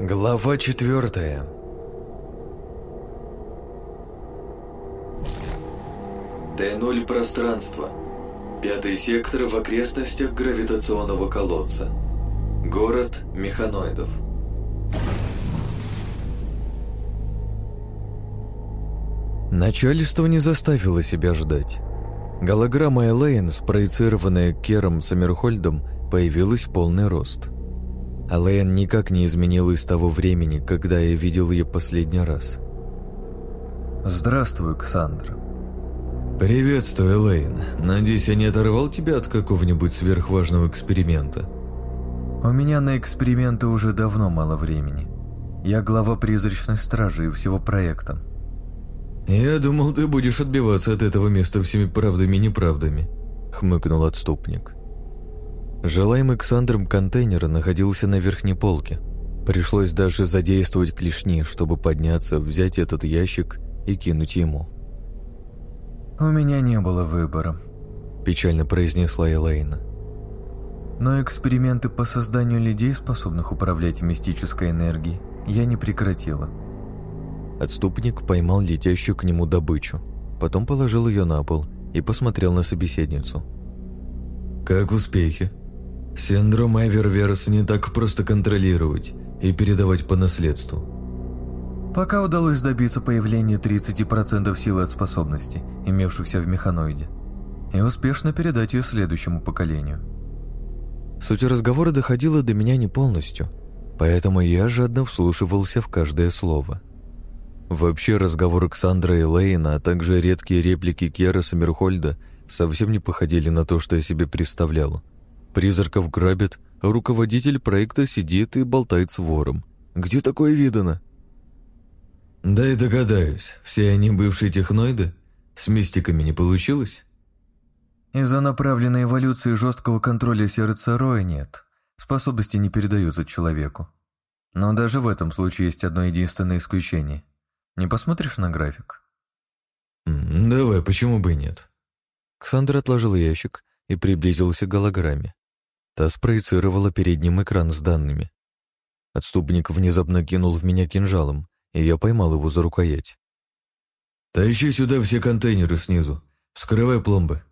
Глава четвертая Т-0 пространство. Пятый сектор в окрестностях гравитационного колодца. Город механоидов. Начальство не заставило себя ждать. Голограмма Элейн, спроецированная Кером Саммерхольдом, появилась в полный рост. Элейн никак не изменилась с того времени, когда я видел ее последний раз. «Здравствуй, Ксандр». «Приветствую, Элейн. Надеюсь, я не оторвал тебя от какого-нибудь сверхважного эксперимента?» «У меня на эксперименты уже давно мало времени. Я глава призрачной стражи и всего проекта. «Я думал, ты будешь отбиваться от этого места всеми правдами и неправдами», — хмыкнул отступник. Желаемый Ксандром контейнер находился на верхней полке. Пришлось даже задействовать клешни, чтобы подняться, взять этот ящик и кинуть ему. «У меня не было выбора», — печально произнесла Элейна. «Но эксперименты по созданию людей, способных управлять мистической энергией, я не прекратила». Отступник поймал летящую к нему добычу, потом положил ее на пол и посмотрел на собеседницу. «Как успехи? Синдром Эверверс не так просто контролировать и передавать по наследству». Пока удалось добиться появления 30% силы от способностей, имевшихся в механоиде, и успешно передать ее следующему поколению. Суть разговора доходила до меня не полностью, поэтому я жадно вслушивался в каждое слово. Вообще разговоры Ксандра и Лейна, а также редкие реплики Кера Саммерхольда совсем не походили на то, что я себе представлял. Призраков грабят, а руководитель проекта сидит и болтает с вором. Где такое видано? Да и догадаюсь, все они бывшие техноиды? С мистиками не получилось? Из-за направленной эволюции жесткого контроля сердца Роя нет. Способности не передаются человеку. Но даже в этом случае есть одно единственное исключение – не посмотришь на график? «Давай, почему бы и нет?» Ксандр отложил ящик и приблизился к голограмме. Та спроецировала перед ним экран с данными. Отступник внезапно кинул в меня кинжалом, и я поймал его за рукоять. «Тащи сюда все контейнеры снизу. Вскрывай пломбы».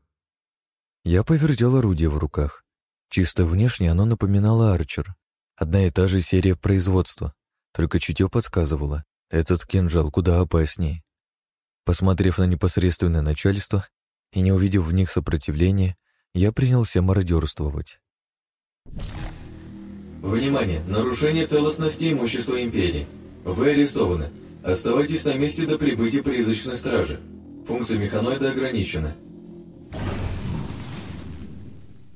Я повертел орудие в руках. Чисто внешне оно напоминало Арчер. Одна и та же серия производства, только чутье подсказывало. Этот кинжал куда опаснее. Посмотрев на непосредственное начальство и не увидев в них сопротивления, я принялся мародерствовать. Внимание! Нарушение целостности имущества Империи. Вы арестованы. Оставайтесь на месте до прибытия призрачной стражи. Функция механоида ограничена.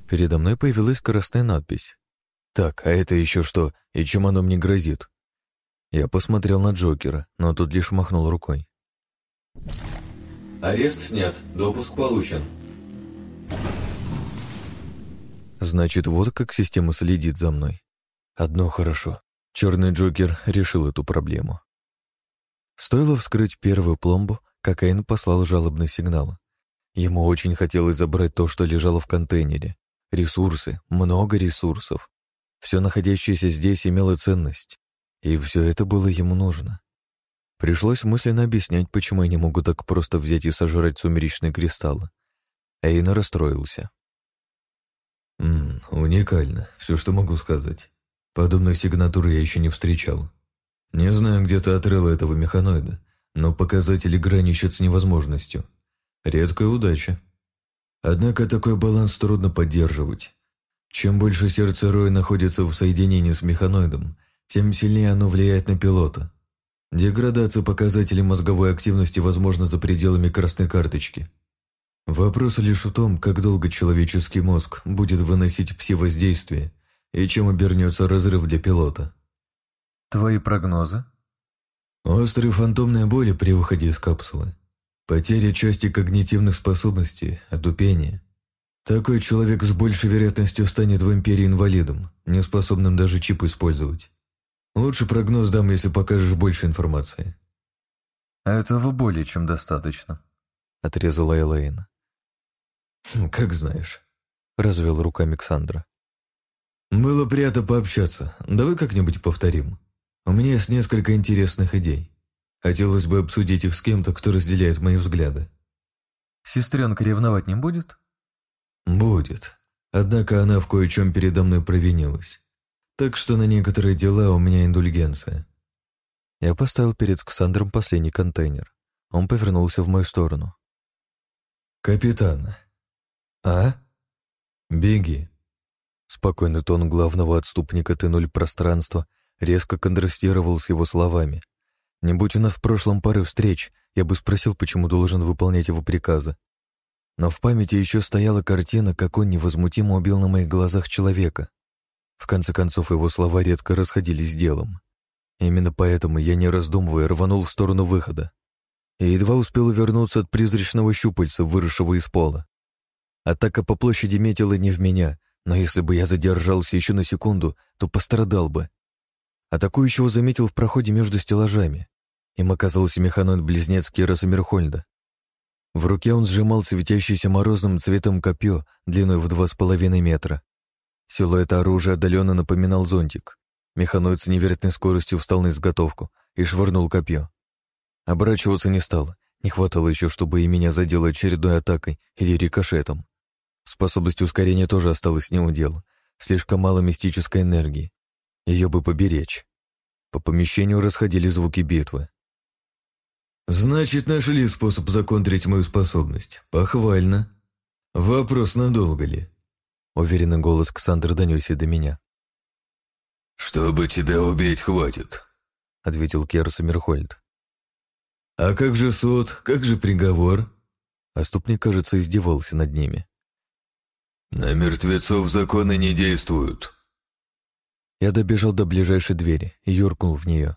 Передо мной появилась скоростная надпись. Так, а это еще что, и чем оно мне грозит? Я посмотрел на Джокера, но тот лишь махнул рукой. «Арест снят. Допуск получен». Значит, вот как система следит за мной. Одно хорошо. Черный Джокер решил эту проблему. Стоило вскрыть первую пломбу, как Эйн послал жалобный сигнал. Ему очень хотелось забрать то, что лежало в контейнере. Ресурсы, много ресурсов. Все находящееся здесь имело ценность. И все это было ему нужно. Пришлось мысленно объяснять, почему я не могу так просто взять и сожрать сумеречные кристаллы. Эйна расстроился. «Ммм, уникально, все, что могу сказать. Подобной сигнатуры я еще не встречал. Не знаю, где ты отрыла этого механоида, но показатели граничат с невозможностью. Редкая удача. Однако такой баланс трудно поддерживать. Чем больше сердце Роя находится в соединении с механоидом, тем сильнее оно влияет на пилота. Деградация показателей мозговой активности возможна за пределами красной карточки. Вопрос лишь в том, как долго человеческий мозг будет выносить пси-воздействие и чем обернется разрыв для пилота. Твои прогнозы? Острые фантомные боли при выходе из капсулы. Потеря части когнитивных способностей, отупение. Такой человек с большей вероятностью станет в Империи инвалидом, неспособным даже чип использовать. Лучше прогноз дам, если покажешь больше информации. Этого более чем достаточно, отрезала Элейн. «Хм, как знаешь, развел руками Ксандра. Было приятно пообщаться. Давай как-нибудь повторим. У меня есть несколько интересных идей. Хотелось бы обсудить их с кем-то, кто разделяет мои взгляды. Сестренка ревновать не будет? Будет. Однако она в кое-чем передо мной провинилась. Так что на некоторые дела у меня индульгенция. Я поставил перед Ксандром последний контейнер. Он повернулся в мою сторону. «Капитан». «А?» «Беги». Спокойный тон главного отступника Т-0 пространства резко контрастировал с его словами. Не будь у нас в прошлом пары встреч, я бы спросил, почему должен выполнять его приказы. Но в памяти еще стояла картина, как он невозмутимо убил на моих глазах человека. В конце концов, его слова редко расходились с делом. Именно поэтому я, не раздумывая, рванул в сторону выхода. И едва успел вернуться от призрачного щупальца, выросшего из пола. Атака по площади метила не в меня, но если бы я задержался еще на секунду, то пострадал бы. Атакующего заметил в проходе между стеллажами. Им оказался механоид-близнец Кираса Мерхольда. В руке он сжимал светящееся морозным цветом копье длиной в два с половиной метра. Силуэт оружия отдаленно напоминал зонтик. Механоид с невероятной скоростью встал на изготовку и швырнул копье. Оборачиваться не стал. Не хватало еще, чтобы и меня задело очередной атакой или рикошетом. Способность ускорения тоже осталась не у дела. Слишком мало мистической энергии. Ее бы поберечь. По помещению расходили звуки битвы. «Значит, нашли способ законтрить мою способность. Похвально. Вопрос, надолго ли?» Уверенный голос Ксандра донесся до меня. «Чтобы тебя убить, хватит», — ответил Керус Мерхольд. «А как же суд? Как же приговор?» Оступник, кажется, издевался над ними. «На мертвецов законы не действуют». Я добежал до ближайшей двери и юркнул в нее.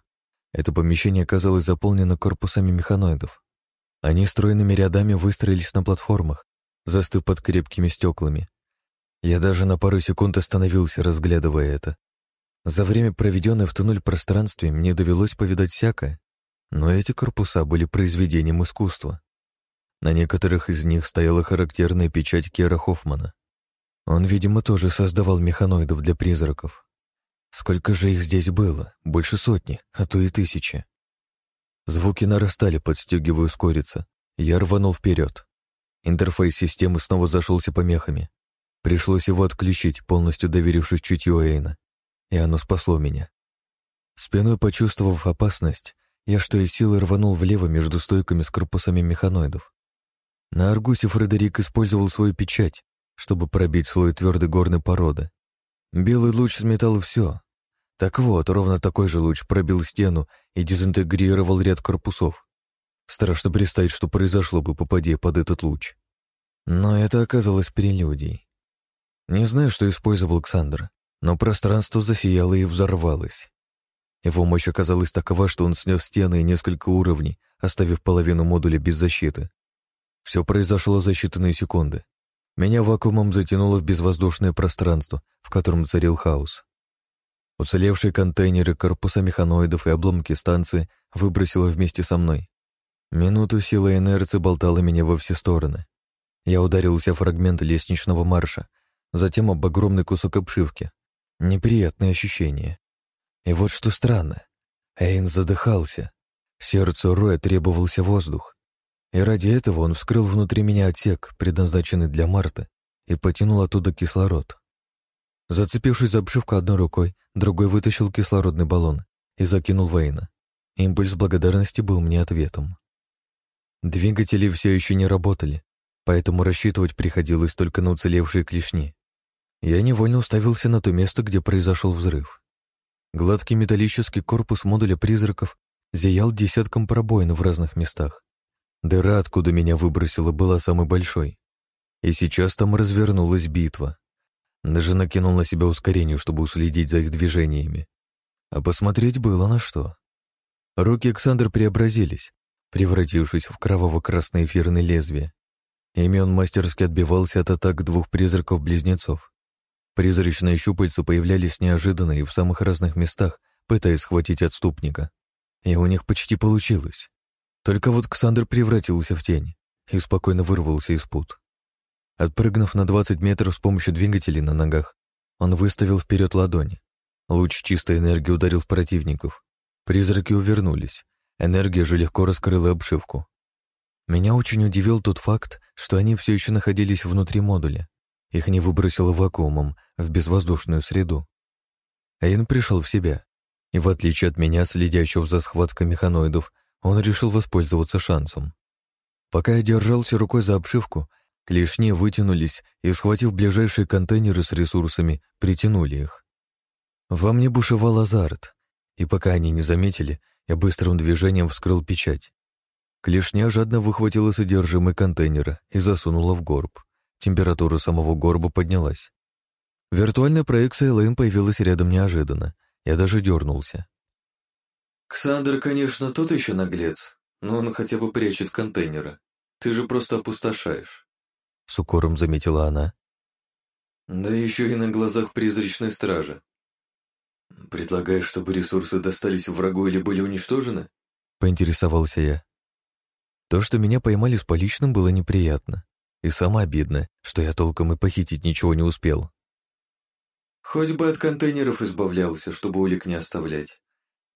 Это помещение оказалось заполнено корпусами механоидов. Они стройными рядами выстроились на платформах, застыв под крепкими стеклами. Я даже на пару секунд остановился, разглядывая это. За время, проведенное в туннель пространстве, мне довелось повидать всякое, но эти корпуса были произведением искусства. На некоторых из них стояла характерная печать Кера Хоффмана. Он, видимо, тоже создавал механоидов для призраков. Сколько же их здесь было? Больше сотни, а то и тысячи. Звуки нарастали, подстегивая ускориться. Я рванул вперед. Интерфейс системы снова зашелся помехами. Пришлось его отключить, полностью доверившись чутью Эйна. И оно спасло меня. Спиной почувствовав опасность, я что из силы рванул влево между стойками с корпусами механоидов. На Аргусе Фредерик использовал свою печать, чтобы пробить слой твердой горной породы. Белый луч сметал все. Так вот, ровно такой же луч пробил стену и дезинтегрировал ряд корпусов. Страшно представить, что произошло бы, попадя под этот луч. Но это оказалось прелюдией. Не знаю, что использовал Александр, но пространство засияло и взорвалось. Его мощь оказалась такова, что он снес стены и несколько уровней, оставив половину модуля без защиты. Все произошло за считанные секунды. Меня вакуумом затянуло в безвоздушное пространство, в котором царил хаос. Уцелевшие контейнеры, корпуса механоидов и обломки станции выбросило вместе со мной. Минуту сила инерции болтала меня во все стороны. Я ударился о фрагмент лестничного марша, затем об огромный кусок обшивки. Неприятное ощущение. И вот что странно. Эйн задыхался. Сердцу Роя требовался воздух. И ради этого он вскрыл внутри меня отсек, предназначенный для Марта, и потянул оттуда кислород. Зацепившись за обшивку одной рукой, другой вытащил кислородный баллон и закинул Вейна. Импульс благодарности был мне ответом. Двигатели все еще не работали, поэтому рассчитывать приходилось только на уцелевшие клешни. Я невольно уставился на то место, где произошел взрыв. Гладкий металлический корпус модуля призраков зиял десятком пробоин в разных местах. Дыра, откуда меня выбросило, была самой большой. И сейчас там развернулась битва. Даже накинул на себя ускорение, чтобы уследить за их движениями. А посмотреть было на что. Руки Александра преобразились, превратившись в кроваво-красное эфирное лезвие. Ими он мастерски отбивался от атак двух призраков-близнецов. Призрачные щупальца появлялись неожиданно и в самых разных местах, пытаясь схватить отступника. И у них почти получилось. Только вот Ксандр превратился в тень и спокойно вырвался из пут. Отпрыгнув на 20 метров с помощью двигателей на ногах, он выставил вперед ладони. Луч чистой энергии ударил в противников. Призраки увернулись. Энергия же легко раскрыла обшивку. Меня очень удивил тот факт, что они все еще находились внутри модуля. Их не выбросило вакуумом в безвоздушную среду. Эйн пришел в себя, и в отличие от меня, следящего за схваткой механоидов, он решил воспользоваться шансом. Пока я держался рукой за обшивку, клешни вытянулись и, схватив ближайшие контейнеры с ресурсами, притянули их. Во мне бушевал азарт, и пока они не заметили, я быстрым движением вскрыл печать. Клешня жадно выхватила содержимое контейнера и засунула в горб. Температура самого горба поднялась. Виртуальная проекция Лэйн появилась рядом неожиданно. Я даже дернулся. «Ксандр, конечно, тот еще наглец, но он хотя бы прячет контейнеры. Ты же просто опустошаешь», — с укором заметила она. «Да еще и на глазах призрачной стражи. Предлагаешь, чтобы ресурсы достались врагу или были уничтожены?» — поинтересовался я. То, что меня поймали с поличным, было неприятно. И самое обидное, что я толком и похитить ничего не успел. Хоть бы от контейнеров избавлялся, чтобы улик не оставлять.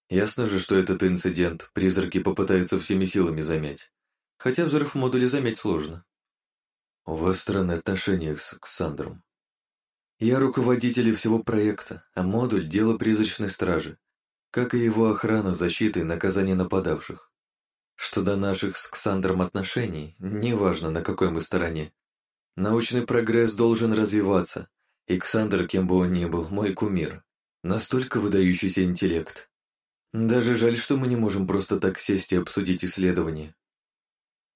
Ясно же, что этот инцидент призраки попытаются всеми силами замять. Хотя взрыв в модуле замять сложно. У вас странные отношения с Ксандром. Я руководитель всего проекта, а модуль — дело призрачной стражи, как и его охрана, защита и наказание нападавших. Что до наших с Ксандром отношений, неважно, на какой мы стороне. Научный прогресс должен развиваться, и Ксандр, кем бы он ни был, мой кумир. Настолько выдающийся интеллект. Даже жаль, что мы не можем просто так сесть и обсудить исследование.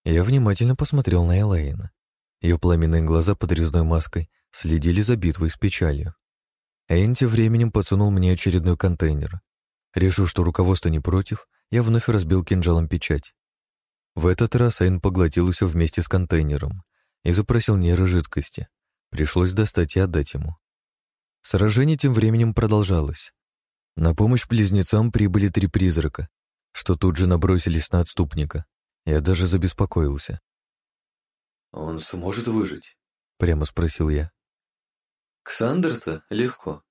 Я внимательно посмотрел на Элейна. Ее пламенные глаза под резной маской следили за битвой с печалью. Эйн тем временем подсунул мне очередной контейнер. Решив, что руководство не против, я вновь разбил кинжалом печать. В этот раз Эйн поглотил все вместе с контейнером и запросил нейрожидкости. Пришлось достать и отдать ему. Сражение тем временем продолжалось. На помощь близнецам прибыли три призрака, что тут же набросились на отступника. Я даже забеспокоился. «Он сможет выжить?» — прямо спросил я. «Ксандр-то легко.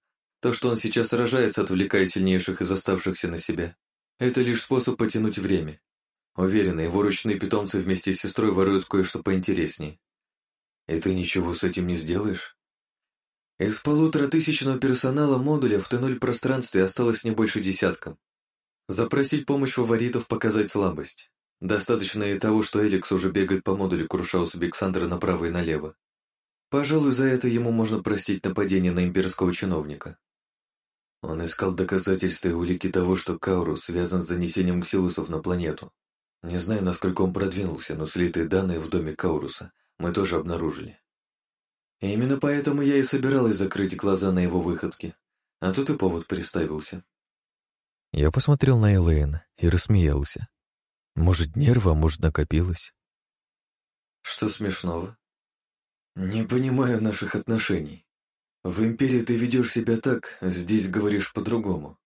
То, что он сейчас сражается, отвлекая сильнейших из оставшихся на себя, это лишь способ потянуть время. Уверен, его ручные питомцы вместе с сестрой воруют кое-что поинтереснее. И ты ничего с этим не сделаешь? Из полуторатысячного персонала модуля в Т0 пространстве осталось не больше десятка. Запросить помощь фаворитов показать слабость. Достаточно и того, что Эликс уже бегает по модулю Крушауса Биксандра направо и налево. Пожалуй, за это ему можно простить нападение на имперского чиновника. Он искал доказательства и улики того, что Каурус связан с занесением ксилусов на планету. Не знаю, насколько он продвинулся, но слитые данные в доме Кауруса мы тоже обнаружили. И именно поэтому я и собиралась закрыть глаза на его выходки. А тут и повод представился. Я посмотрел на Элэйн и рассмеялся. Может, нерва, может, накопилось. Что смешного? Не понимаю наших отношений. В Империи ты ведешь себя так, здесь говоришь по-другому.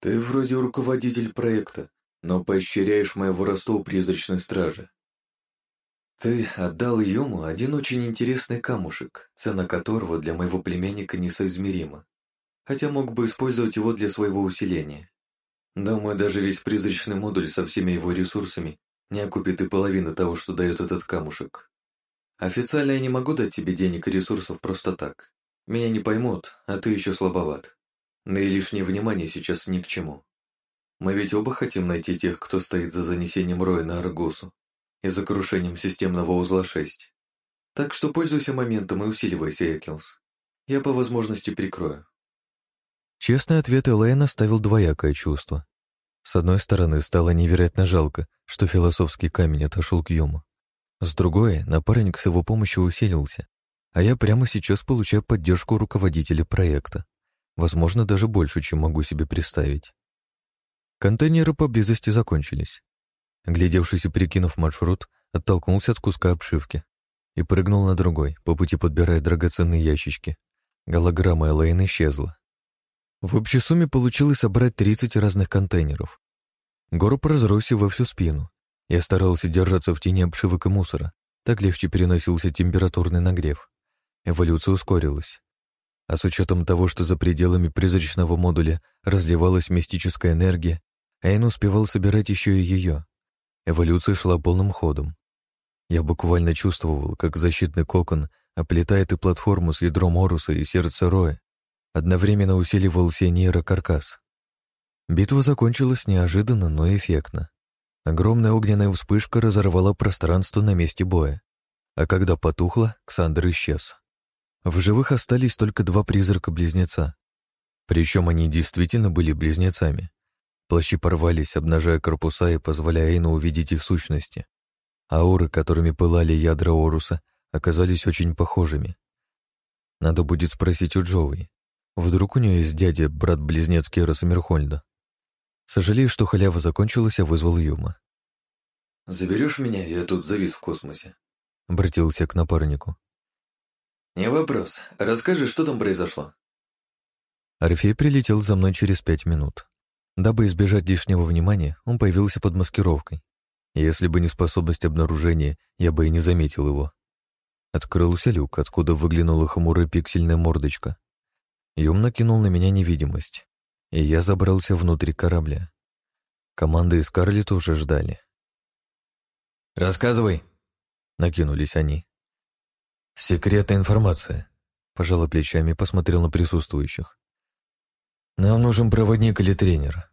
Ты вроде руководитель проекта, но поощряешь моего росту призрачной стражи. Ты отдал Юму один очень интересный камушек, цена которого для моего племянника несоизмерима, хотя мог бы использовать его для своего усиления. Думаю, даже весь призрачный модуль со всеми его ресурсами не окупит и половины того, что дает этот камушек. Официально я не могу дать тебе денег и ресурсов просто так. Меня не поймут, а ты еще слабоват. Да и лишнее внимание сейчас ни к чему. Мы ведь оба хотим найти тех, кто стоит за занесением Роя на Аргусу и за системного узла 6. Так что пользуйся моментом и усиливайся, Экилс. Я по возможности прикрою. Честный ответ Элейн оставил двоякое чувство. С одной стороны, стало невероятно жалко, что философский камень отошел к Юму. С другой, напарник с его помощью усилился, а я прямо сейчас получаю поддержку руководителя проекта. Возможно, даже больше, чем могу себе представить. Контейнеры поблизости закончились. Глядевшись и перекинув маршрут, оттолкнулся от куска обшивки и прыгнул на другой, по пути подбирая драгоценные ящички. Голограмма Элейн исчезла. В общей сумме получилось собрать 30 разных контейнеров. Горб разросся во всю спину. Я старался держаться в тени обшивок и мусора. Так легче переносился температурный нагрев. Эволюция ускорилась. А с учетом того, что за пределами призрачного модуля разливалась мистическая энергия, Эйн успевал собирать еще и ее. Эволюция шла полным ходом. Я буквально чувствовал, как защитный кокон оплетает и платформу с ядром Оруса и сердце Роя, одновременно усиливался нейрокаркас. Битва закончилась неожиданно, но эффектно. Огромная огненная вспышка разорвала пространство на месте боя. А когда потухла, Ксандр исчез. В живых остались только два призрака-близнеца. Причем они действительно были близнецами. Плащи порвались, обнажая корпуса и позволяя Эйну увидеть их сущности. Ауры, которыми пылали ядра Оруса, оказались очень похожими. Надо будет спросить у Джоуи. Вдруг у нее есть дядя, брат-близнец Кероса Мерхольда. Сожалею, что халява закончилась, а вызвал Юма. «Заберешь меня? Я тут завис в космосе», — обратился к напарнику. «Не вопрос. Расскажи, что там произошло?» Орфей прилетел за мной через пять минут. Дабы избежать лишнего внимания, он появился под маскировкой. Если бы не способность обнаружения, я бы и не заметил его. Открылся люк, откуда выглянула хмурая пиксельная мордочка. Юм накинул на меня невидимость, и я забрался внутрь корабля. Команда и Скарлетт уже ждали. «Рассказывай!» — накинулись они. «Секретная информация», — пожала плечами и посмотрел на присутствующих. «Нам нужен проводник или тренер».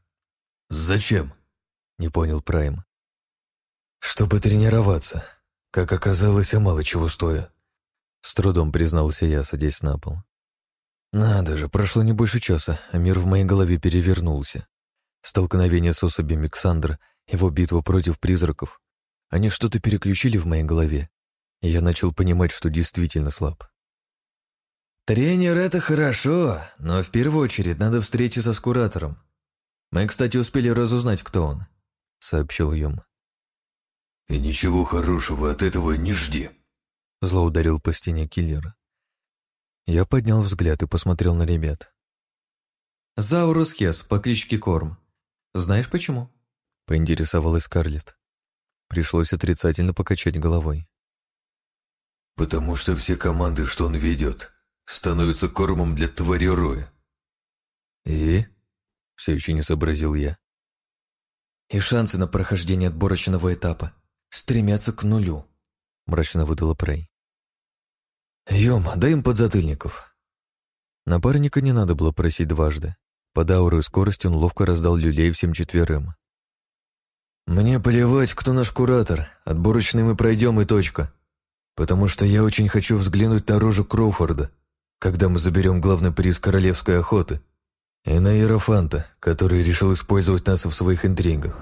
«Зачем?» — не понял Прайм. «Чтобы тренироваться. Как оказалось, я мало чего стою». С трудом признался я, садясь на пол. Надо же, прошло не больше часа, а мир в моей голове перевернулся. Столкновение с особями Ксандра, его битва против призраков. Они что-то переключили в моей голове, и я начал понимать, что действительно слаб. «Тренер — это хорошо, но в первую очередь надо встретиться с куратором. Мы, кстати, успели разузнать, кто он», — сообщил Юм. «И ничего хорошего от этого не жди», — зло ударил по стене киллера. Я поднял взгляд и посмотрел на ребят. «Заурус Хес по кличке Корм. Знаешь почему?» — поинтересовалась Скарлетт. Пришлось отрицательно покачать головой. «Потому что все команды, что он ведет, становятся кормом для твари Роя». «И?» — все еще не сообразил я. «И шансы на прохождение отборочного этапа стремятся к нулю», — мрачно выдала Прей. «Ем, дай им подзатыльников». Напарника не надо было просить дважды. Под ауру и скорость он ловко раздал люлей всем четверым. «Мне плевать, кто наш куратор. Отборочный мы пройдем и точка. Потому что я очень хочу взглянуть на рожу Кроуфорда, когда мы заберем главный приз королевской охоты, и на Иерофанта, который решил использовать нас в своих интригах.